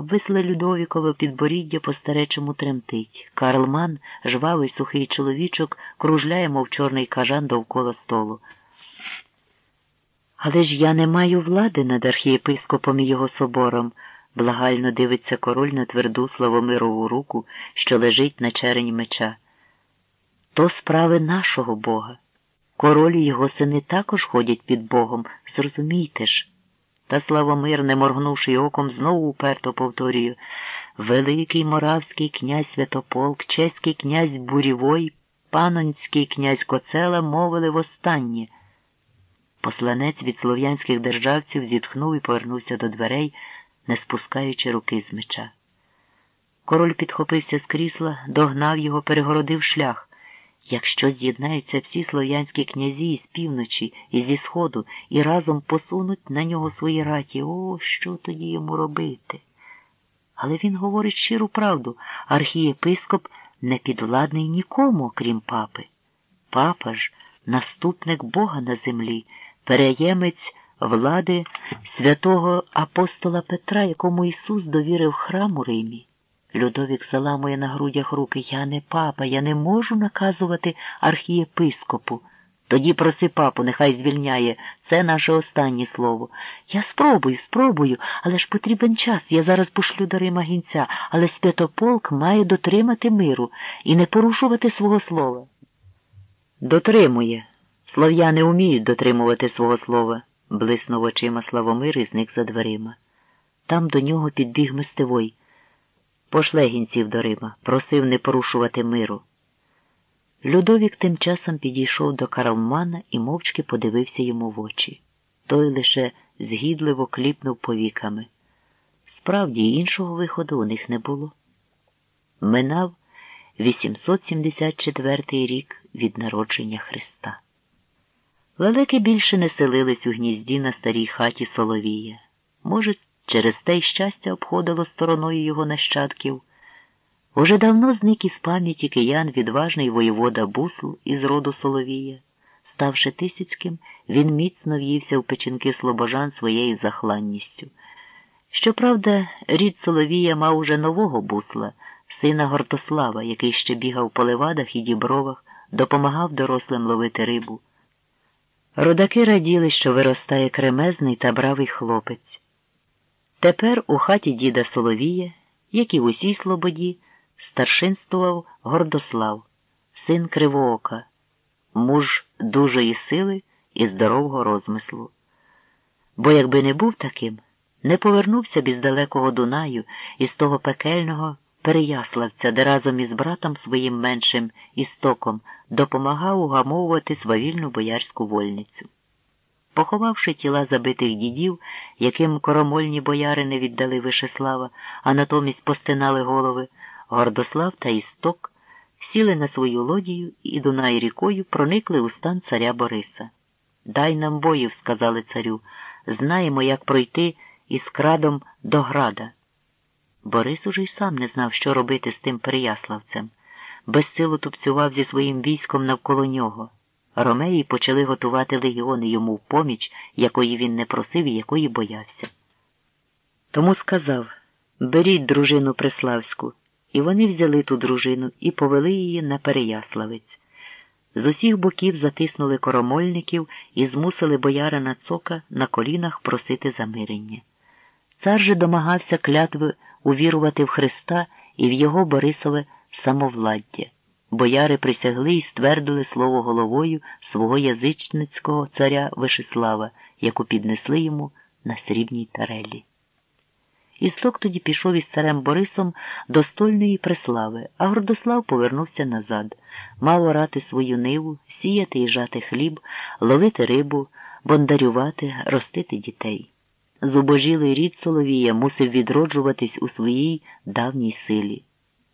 Обвисле Людовікове підборіддя по старечому тремтить. Карлман, жвавий сухий чоловічок, кружляє, мов чорний кажан довкола столу. Але ж я не маю влади над архієпископом і його собором, благально дивиться король на тверду Славомирову руку, що лежить на черені меча. То справи нашого Бога. Король і його сини також ходять під Богом, зрозумійте ж. Та Славомир, не моргнувши оком, знову уперто повторює Великий моравський князь Святополк, чеський князь Бурєвой, панонський князь Коцела мовили востаннє. Посланець від слов'янських державців зітхнув і повернувся до дверей, не спускаючи руки з меча. Король підхопився з крісла, догнав його, перегородив шлях. Якщо з'єднаються всі слов'янські князі із півночі і зі сходу і разом посунуть на нього свої раті, о, що тоді йому робити? Але він говорить щиру правду архієпископ не підвладний нікому, окрім папи. Папа ж наступник Бога на землі, переємець влади святого апостола Петра, якому Ісус довірив храм у Римі. Людовік заламує на грудях руки. Я не папа, я не можу наказувати архієпископу. Тоді проси папу, нехай звільняє. Це наше останнє слово. Я спробую, спробую, але ж потрібен час. Я зараз пошлю до Рима гінця, але Святополк має дотримати миру і не порушувати свого слова. Дотримує. Слов'яни вміють дотримувати свого слова, блиснув очима Славомир і зник за дверима. Там до нього підбіг мистевой. Пошле гінців до Рима, просив не порушувати миру. Людовік тим часом підійшов до Карлмана і мовчки подивився йому в очі. Той лише згідливо кліпнув повіками. Справді, іншого виходу у них не було. Минав 874 рік від народження Христа. Лелеки більше не селились у гнізді на старій хаті Соловія. Може, через те й щастя обходило стороною його нащадків. Уже давно зник із пам'яті киян відважний воєвода Бусл із роду Соловія. Ставши тисяцьким, він міцно в'ївся в печінки слобожан своєю захланністю. Щоправда, рід Соловія мав уже нового бусла, сина Гортослава, який ще бігав по левадах і дібровах, допомагав дорослим ловити рибу. Родаки раділи, що виростає кремезний та бравий хлопець. Тепер у хаті діда Соловія, як і в усій слободі, старшинствував Гордослав, син Кривоока, муж дужої сили і здорового розмислу. Бо якби не був таким, не повернувся б із далекого Дунаю, із того пекельного Переяславця, де разом із братом своїм меншим істоком допомагав угамовувати свавільну боярську вольницю. Поховавши тіла забитих дідів, яким коромольні бояри не віддали Вишеслава, а натомість постинали голови, Гордослав та Істок сіли на свою лодію і Дунай рікою проникли у стан царя Бориса. Дай нам боїв, сказали царю, знаємо, як пройти із крадом до града. Борис уже й сам не знав, що робити з тим Переяславцем. Безсилу тупцював зі своїм військом навколо нього. Ромеї почали готувати легіони йому в поміч, якої він не просив і якої боявся. Тому сказав беріть дружину Преславську, і вони взяли ту дружину і повели її на Переяславець. З усіх боків затиснули коромольників і змусили боярина Цока на колінах просити замирення. Цар же домагався клятви увірувати в Христа і в його Борисове самовладдя. Бояри присягли і ствердили слово головою свого язичницького царя Вишеслава, яку піднесли йому на срібній тарелі. Істок тоді пішов із царем Борисом до стольної преслави, а Гордослав повернувся назад, мав орати свою ниву, сіяти і жати хліб, ловити рибу, бондарювати, ростити дітей. Зубожілий рід Соловія мусив відроджуватись у своїй давній силі.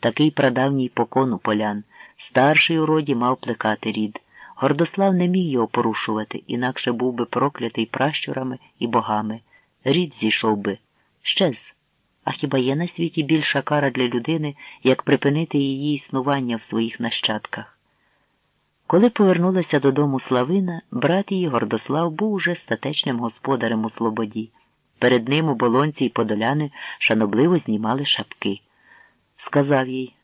Такий прадавній покон у полян. Старший у роді мав плекати рід. Гордослав не міг його порушувати, інакше був би проклятий пращурами і богами. Рід зійшов би. Щез. А хіба є на світі більша кара для людини, як припинити її існування в своїх нащадках? Коли повернулася додому Славина, брат її Гордослав був уже статечним господарем у Слободі. Перед ним у болонці й подоляни шанобливо знімали шапки. Сказав їй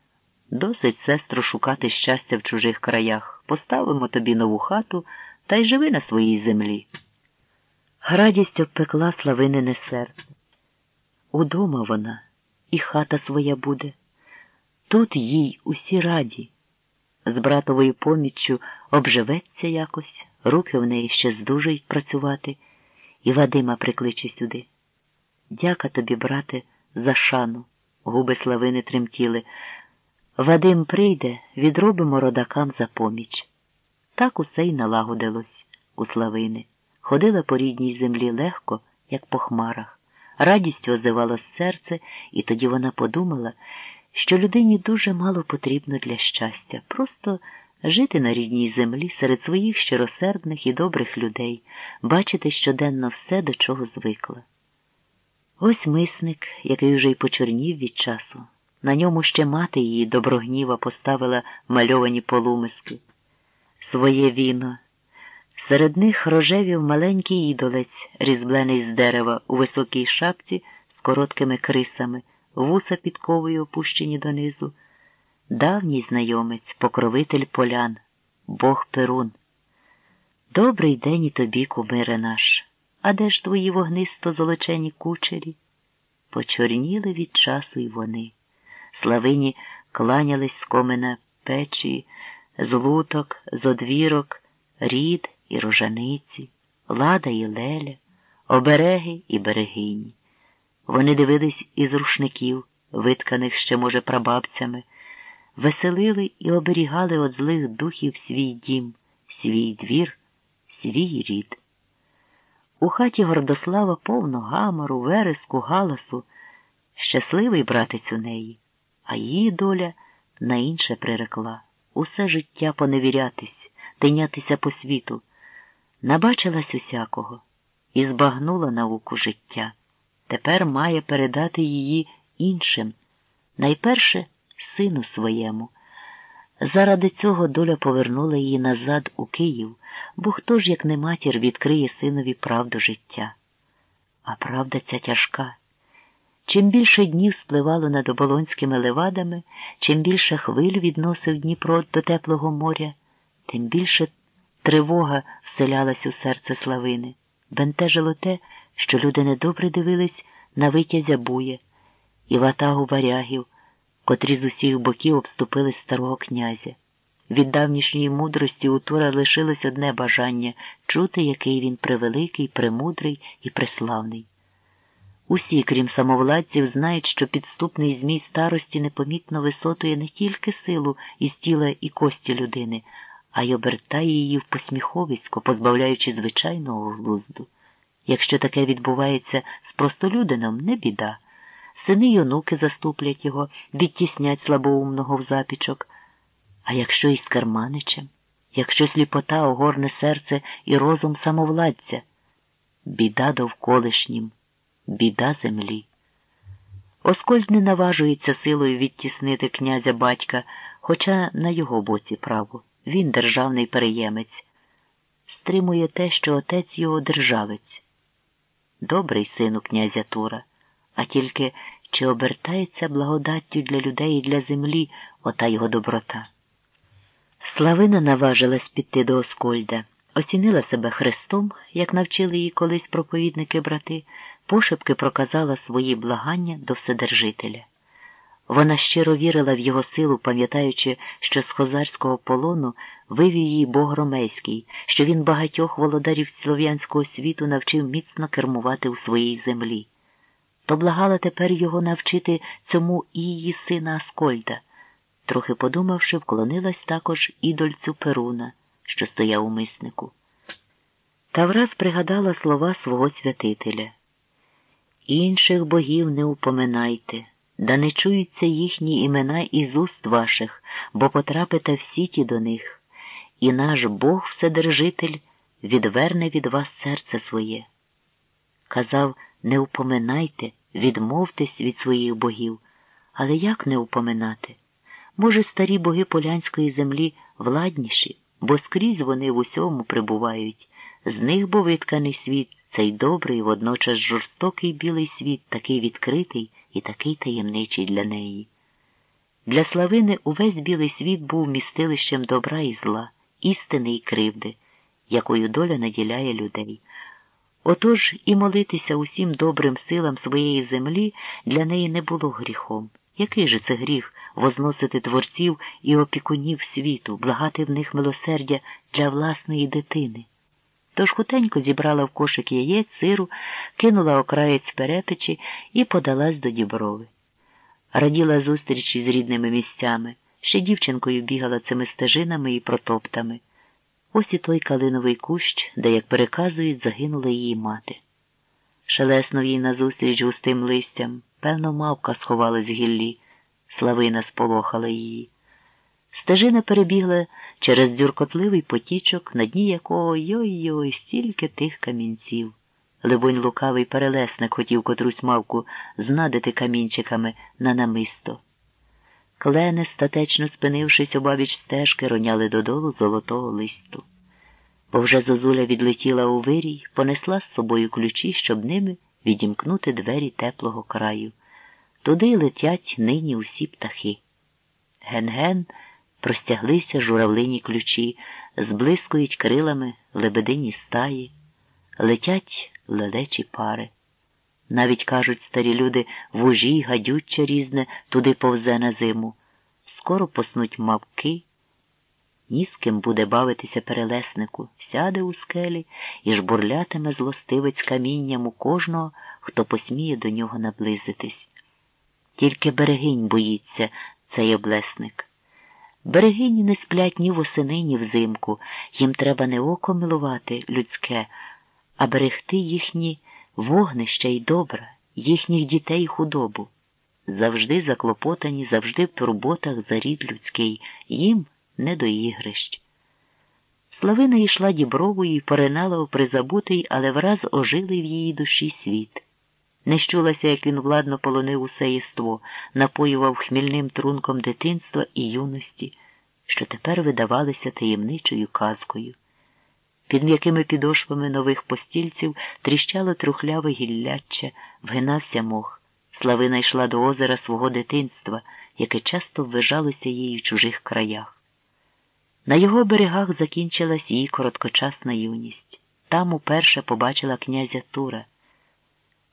досить, сестро, шукати щастя в чужих краях. Поставимо тобі нову хату та й живи на своїй землі. Радість обпекла славинине серце. Удома вона, і хата своя буде. Тут їй усі раді. З братовою поміччю обживеться якось, руки в неї ще здужають працювати, і Вадима прикличе сюди. Дяка тобі, брате, за шану, губи славини тремтіли. Вадим прийде, відробимо родакам за поміч. Так усе й налагодилось у славини. Ходила по рідній землі легко, як по хмарах. Радістю озивалось серце, і тоді вона подумала, що людині дуже мало потрібно для щастя, просто жити на рідній землі серед своїх щиросердних і добрих людей, бачити щоденно все, до чого звикла. Ось мисник, який уже й почорнів від часу. На ньому ще мати її доброгніва поставила мальовані полумиски. Своє віно. Серед них рожевів маленький ідолець, різблений з дерева у високій шапці з короткими крисами, вуса підковою опущені донизу. Давній знайомець, покровитель полян, Бог Перун. Добрий день і тобі, кумире наш. А де ж твої вогнисто золочені кучері? Почорніли від часу й вони. Славині кланялись з комина печі, з луток, з одвірок, рід і рожаниці, лада і леля, обереги і берегині. Вони дивились із рушників, витканих ще, може, прабабцями, веселили і оберігали від злих духів свій дім, свій двір, свій рід. У хаті Гордослава повно гамору, вереску, галасу, щасливий братець у неї, а її доля на інше прирекла усе життя поневірятись, тинятися по світу. Набачилась усякого і збагнула науку життя. Тепер має передати її іншим, найперше сину своєму. Заради цього доля повернула її назад у Київ, бо хто ж, як не матір, відкриє синові правду життя? А правда ця тяжка. Чим більше днів спливало над оболонськими левадами, чим більше хвиль відносив Дніпро до теплого моря, тим більше тривога вселялась у серце славини. Бентежило те, що люди недобре дивились на витязя бує і ватагу варягів, котрі з усіх боків обступили старого князя. Від давнішньої мудрості у Тура лишилось одне бажання чути, який він превеликий, премудрий і преславний. Усі, крім самовладців, знають, що підступний змій старості непомітно висотує не тільки силу із тіла і кості людини, а й обертає її в посміховисько, позбавляючи звичайного глузду. Якщо таке відбувається з простолюдином, не біда. Сини й онуки заступлять його, відтіснять слабоумного в запічок. А якщо із керманичем, якщо сліпота огорне серце і розум самовладця, біда довколишнім, біда землі. Оскольд не наважується силою відтіснити князя батька, хоча на його боці право. Він державний переємець, стримує те, що отець його державець. Добрий сину князя Тура, а тільки чи обертається благодаттю для людей і для землі ота його доброта. Славина наважилась піти до Оскольда, оцінила себе Христом, як навчили її колись проповідники брати, пошепки проказала свої благання до Вседержителя. Вона щиро вірила в його силу, пам'ятаючи, що з хозарського полону вивів її Бог Ромейський, що він багатьох володарів слов'янського світу навчив міцно кермувати у своїй землі. То благала тепер його навчити цьому і її сина Аскольда. Трохи подумавши, вклонилась також ідольцю Перуна, що стояв у миснику. Та враз пригадала слова свого святителя Інших богів не упоминайте да не чуються їхні імена із уст ваших, бо потрапите в сіті до них, і наш Бог Вседержитель відверне від вас серце своє. Казав, не упоминайте, відмовтесь від своїх богів, але як не упоминати? Може, старі боги полянської землі владніші, бо скрізь вони в усьому прибувають, з них бо витканий світ цей добрий, водночас жорстокий білий світ, такий відкритий і такий таємничий для неї. Для Славини увесь білий світ був містилищем добра і зла, істини і кривди, якою доля наділяє людей. Отож і молитися усім добрим силам своєї землі для неї не було гріхом. Який же це гріх возносити творців і опікунів світу, благати в них милосердя для власної дитини? Тож хутенько зібрала в кошик яєць, сиру, кинула окраєць перепечі і подалась до діброви. Раділа зустрічі з рідними місцями, ще дівчинкою бігала цими стежинами і протоптами. Ось і той калиновий кущ, де, як переказують, загинула її мати. Шелеснув їй назустріч густим листям, певно, мавка сховалась в гіллі, славина сполохала її. Стежина перебігла через дзюркотливий потічок, на дні якого йой-йой стільки тих камінців. Либонь, лукавий перелесник хотів котрусь мавку знадити камінчиками на намисто. Клени, статечно спинившись обабіч стежки, роняли додолу золотого листу. Бо вже зозуля відлетіла у вирій, понесла з собою ключі, щоб ними відімкнути двері теплого краю. Туди летять нині усі птахи. Ген-ген простяглися журавлині ключі, зблискують крилами лебедині стаї, летять лелечі пари. Навіть кажуть старі люди вужі, гадюче різне туди повзе на зиму. Скоро поснуть мавки. Ні з ким буде бавитися перелеснику, сяде у скелі і жбурлятиме злостивець камінням у кожного, хто посміє до нього наблизитись. Тільки берегинь боїться цей облесник. Берегині не сплять ні восени, ні взимку. Їм треба не око милувати людське, а берегти їхні вогнища й добра, їхніх дітей худобу. Завжди заклопотані, завжди в турботах за рід людський, їм не до ігрищ. Славина йшла дібровою і поринала у призабутий, але враз ожили в її душі світ. Не щулася, як він владно полонив усе єство, напоював хмільним трунком дитинства і юності, що тепер видавалися таємничою казкою. Під м'якими підошвами нових постільців тріщало трухляве гілляччя, вгинався мох. Славина йшла до озера свого дитинства, яке часто ввижалося їй в чужих краях. На його берегах закінчилась її короткочасна юність. Там уперше побачила князя Тура.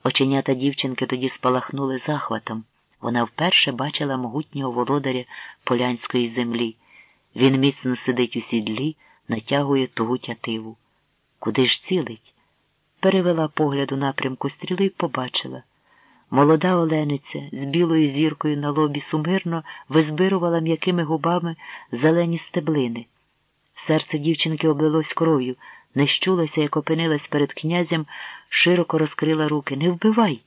Оченята дівчинки тоді спалахнули захватом. Вона вперше бачила могутнього володаря полянської землі. Він міцно сидить у сідлі, натягує тугу тятиву. Куди ж цілить? Перевела погляд у напрямку стріли і побачила. Молода олениця з білою зіркою на лобі сумирно визбирувала м'якими губами зелені стеблини. Серце дівчинки облилось кров'ю, не щулася, як опинилась перед князем, широко розкрила руки. Не вбивай.